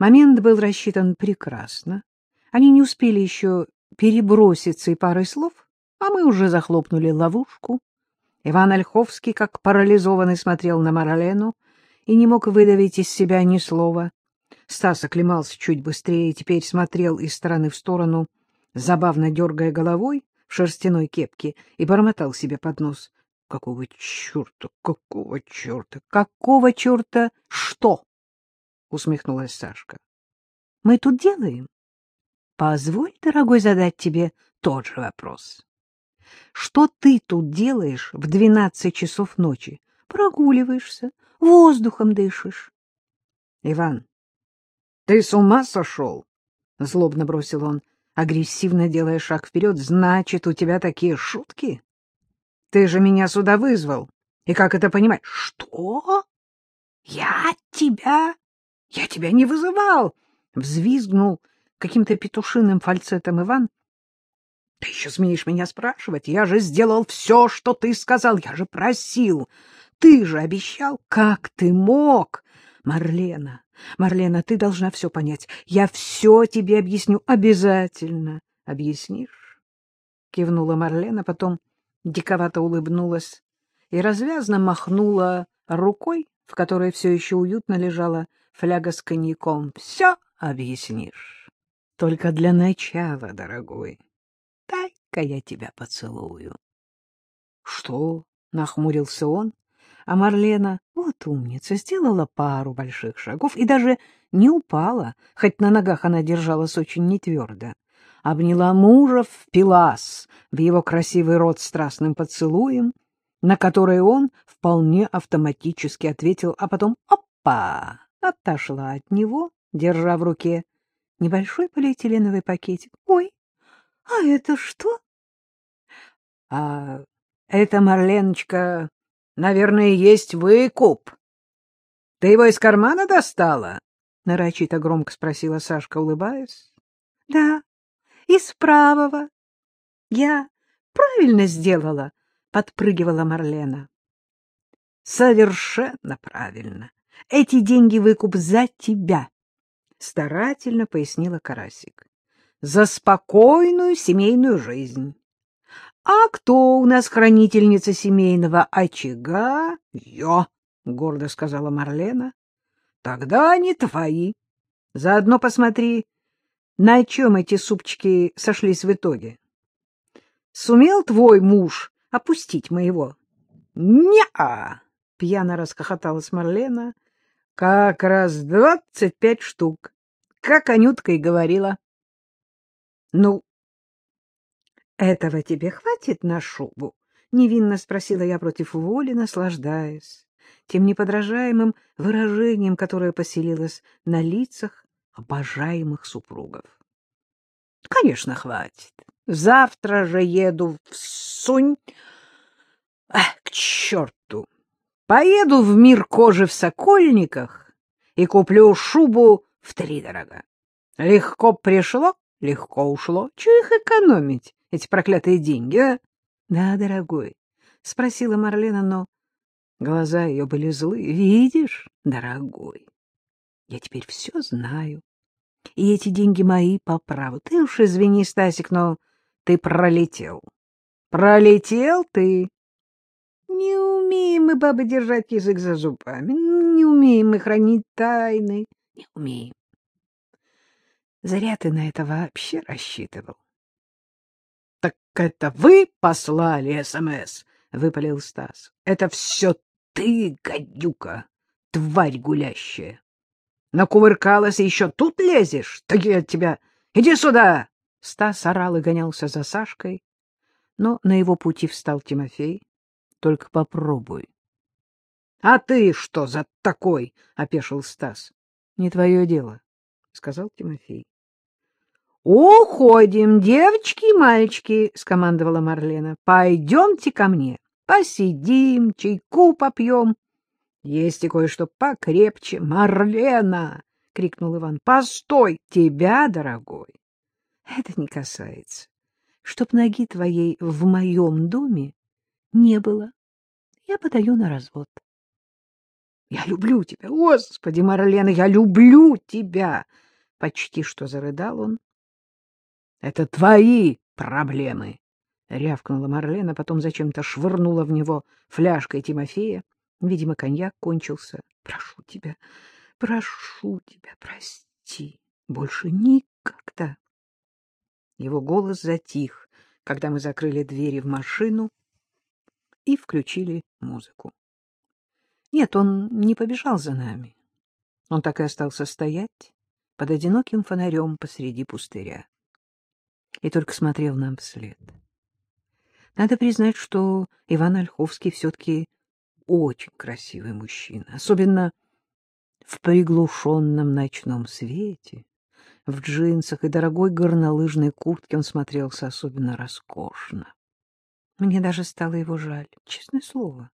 Момент был рассчитан прекрасно. Они не успели еще переброситься и парой слов, а мы уже захлопнули ловушку. Иван Ольховский, как парализованный, смотрел на Марлену и не мог выдавить из себя ни слова. Стас оклемался чуть быстрее и теперь смотрел из стороны в сторону, забавно дергая головой в шерстяной кепке, и бормотал себе под нос. — Какого черта? Какого черта? Какого черта что? — усмехнулась Сашка. — Мы тут делаем? Позволь, дорогой, задать тебе тот же вопрос. Что ты тут делаешь в двенадцать часов ночи? Прогуливаешься, воздухом дышишь. — Иван, ты с ума сошел? — злобно бросил он, агрессивно делая шаг вперед. — Значит, у тебя такие шутки? Ты же меня сюда вызвал. И как это понимать? — Что? Я тебя? Я тебя не вызывал! — взвизгнул каким-то петушиным фальцетом Иван. — Ты еще смеешь меня спрашивать? Я же сделал все, что ты сказал. Я же просил. Ты же обещал. Как ты мог? Марлена, Марлена, ты должна все понять. Я все тебе объясню. Обязательно. Объяснишь? Кивнула Марлена, потом диковато улыбнулась и развязно махнула рукой, в которой все еще уютно лежала фляга с коньяком. Все объяснишь. Только для начала, дорогой. Дай-ка я тебя поцелую. Что? Нахмурился он, а Марлена, вот умница, сделала пару больших шагов и даже не упала, хоть на ногах она держалась очень нетвердо. Обняла мужа, впилась в его красивый рот страстным поцелуем, на который он вполне автоматически ответил, а потом «Опа!» Отошла от него, держа в руке небольшой полиэтиленовый пакетик. «Ой, а это что?» «А это, Марленочка, наверное, есть выкуп. Ты его из кармана достала?» — нарочито громко спросила Сашка, улыбаясь. «Да, из правого. Я правильно сделала?» — подпрыгивала Марлена. «Совершенно правильно. Эти деньги выкуп за тебя», — старательно пояснила Карасик. «За спокойную семейную жизнь». «А кто у нас хранительница семейного очага?» «Я», — гордо сказала Марлена. «Тогда они твои. Заодно посмотри, на чем эти супчики сошлись в итоге. Сумел твой муж опустить моего?» «Не-а!» — пьяно расхохоталась Марлена. «Как раз двадцать пять штук, как Анютка и говорила». «Ну, этого тебе хватит на шубу? — невинно спросила я против воли, наслаждаясь тем неподражаемым выражением, которое поселилось на лицах обожаемых супругов. — Конечно, хватит. Завтра же еду в Сунь. Ах, к черту! Поеду в мир кожи в Сокольниках и куплю шубу в три дорога. Легко пришло, легко ушло. Чего их экономить? эти проклятые деньги, а? — Да, дорогой, — спросила Марлена, но глаза ее были злые. — Видишь, дорогой, я теперь все знаю. И эти деньги мои по праву. Ты уж извини, Стасик, но ты пролетел. Пролетел ты. Не умеем мы, бабы, держать язык за зубами. Не умеем мы хранить тайны. Не умеем. Зря ты на это вообще рассчитывал. — Так это вы послали СМС? — выпалил Стас. — Это все ты, гадюка, тварь гулящая. Накувыркалась и еще тут лезешь? Так я тебя... Иди сюда! Стас орал и гонялся за Сашкой, но на его пути встал Тимофей. — Только попробуй. — А ты что за такой? — опешил Стас. — Не твое дело, — сказал Тимофей. «Уходим, девочки и мальчики», — скомандовала Марлена. «Пойдемте ко мне, посидим, чайку попьем». «Есть и кое-что покрепче. Марлена!» — крикнул Иван. «Постой! Тебя, дорогой!» «Это не касается. Чтоб ноги твоей в моем доме не было. Я подаю на развод». Я люблю тебя, Господи, Марлена, я люблю тебя! Почти что зарыдал он. — Это твои проблемы! — рявкнула Марлена, потом зачем-то швырнула в него фляжкой Тимофея. Видимо, коньяк кончился. — Прошу тебя, прошу тебя, прости. Больше никогда. Его голос затих, когда мы закрыли двери в машину и включили музыку. Нет, он не побежал за нами. Он так и остался стоять под одиноким фонарем посреди пустыря и только смотрел нам вслед. Надо признать, что Иван Ольховский все-таки очень красивый мужчина, особенно в приглушенном ночном свете, в джинсах и дорогой горнолыжной куртке он смотрелся особенно роскошно. Мне даже стало его жаль, честное слово.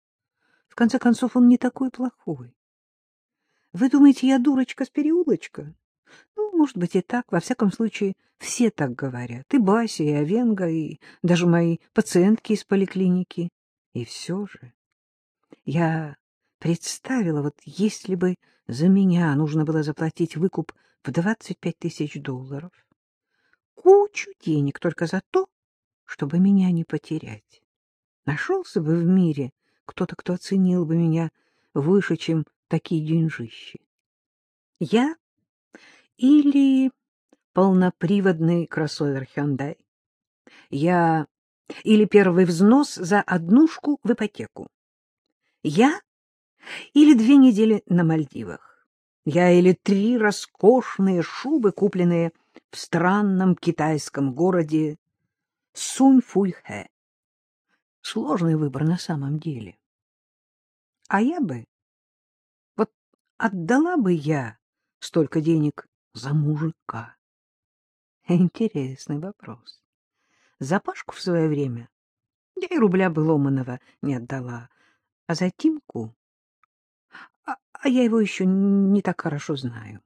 В конце концов, он не такой плохой. Вы думаете, я дурочка с переулочка? Ну, может быть, и так. Во всяком случае, все так говорят. И Бася, и Овенга, и даже мои пациентки из поликлиники. И все же я представила, вот если бы за меня нужно было заплатить выкуп в 25 тысяч долларов, кучу денег только за то, чтобы меня не потерять. Нашелся бы в мире кто-то, кто оценил бы меня выше, чем такие деньжищи. Я или полноприводный кроссовер Hyundai. Я или первый взнос за однушку в ипотеку. Я или две недели на Мальдивах. Я или три роскошные шубы, купленные в странном китайском городе Суньфуйхэ. Сложный выбор на самом деле. А я бы... Вот отдала бы я столько денег за мужика? Интересный вопрос. За Пашку в свое время я и рубля бы ломаного не отдала, а за Тимку... А, а я его еще не так хорошо знаю.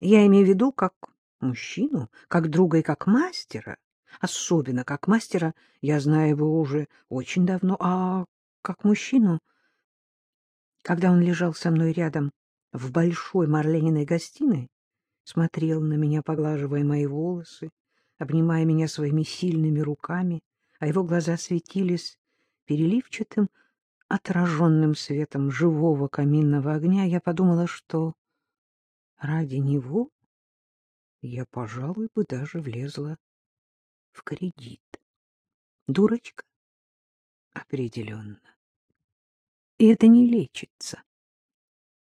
Я имею в виду как мужчину, как друга и как мастера. Особенно как мастера. Я знаю его уже очень давно, а как мужчину... Когда он лежал со мной рядом в большой Марлениной гостиной, смотрел на меня, поглаживая мои волосы, обнимая меня своими сильными руками, а его глаза светились переливчатым, отраженным светом живого каминного огня, я подумала, что ради него я, пожалуй, бы даже влезла в кредит. Дурочка? Определенно. И это не лечится.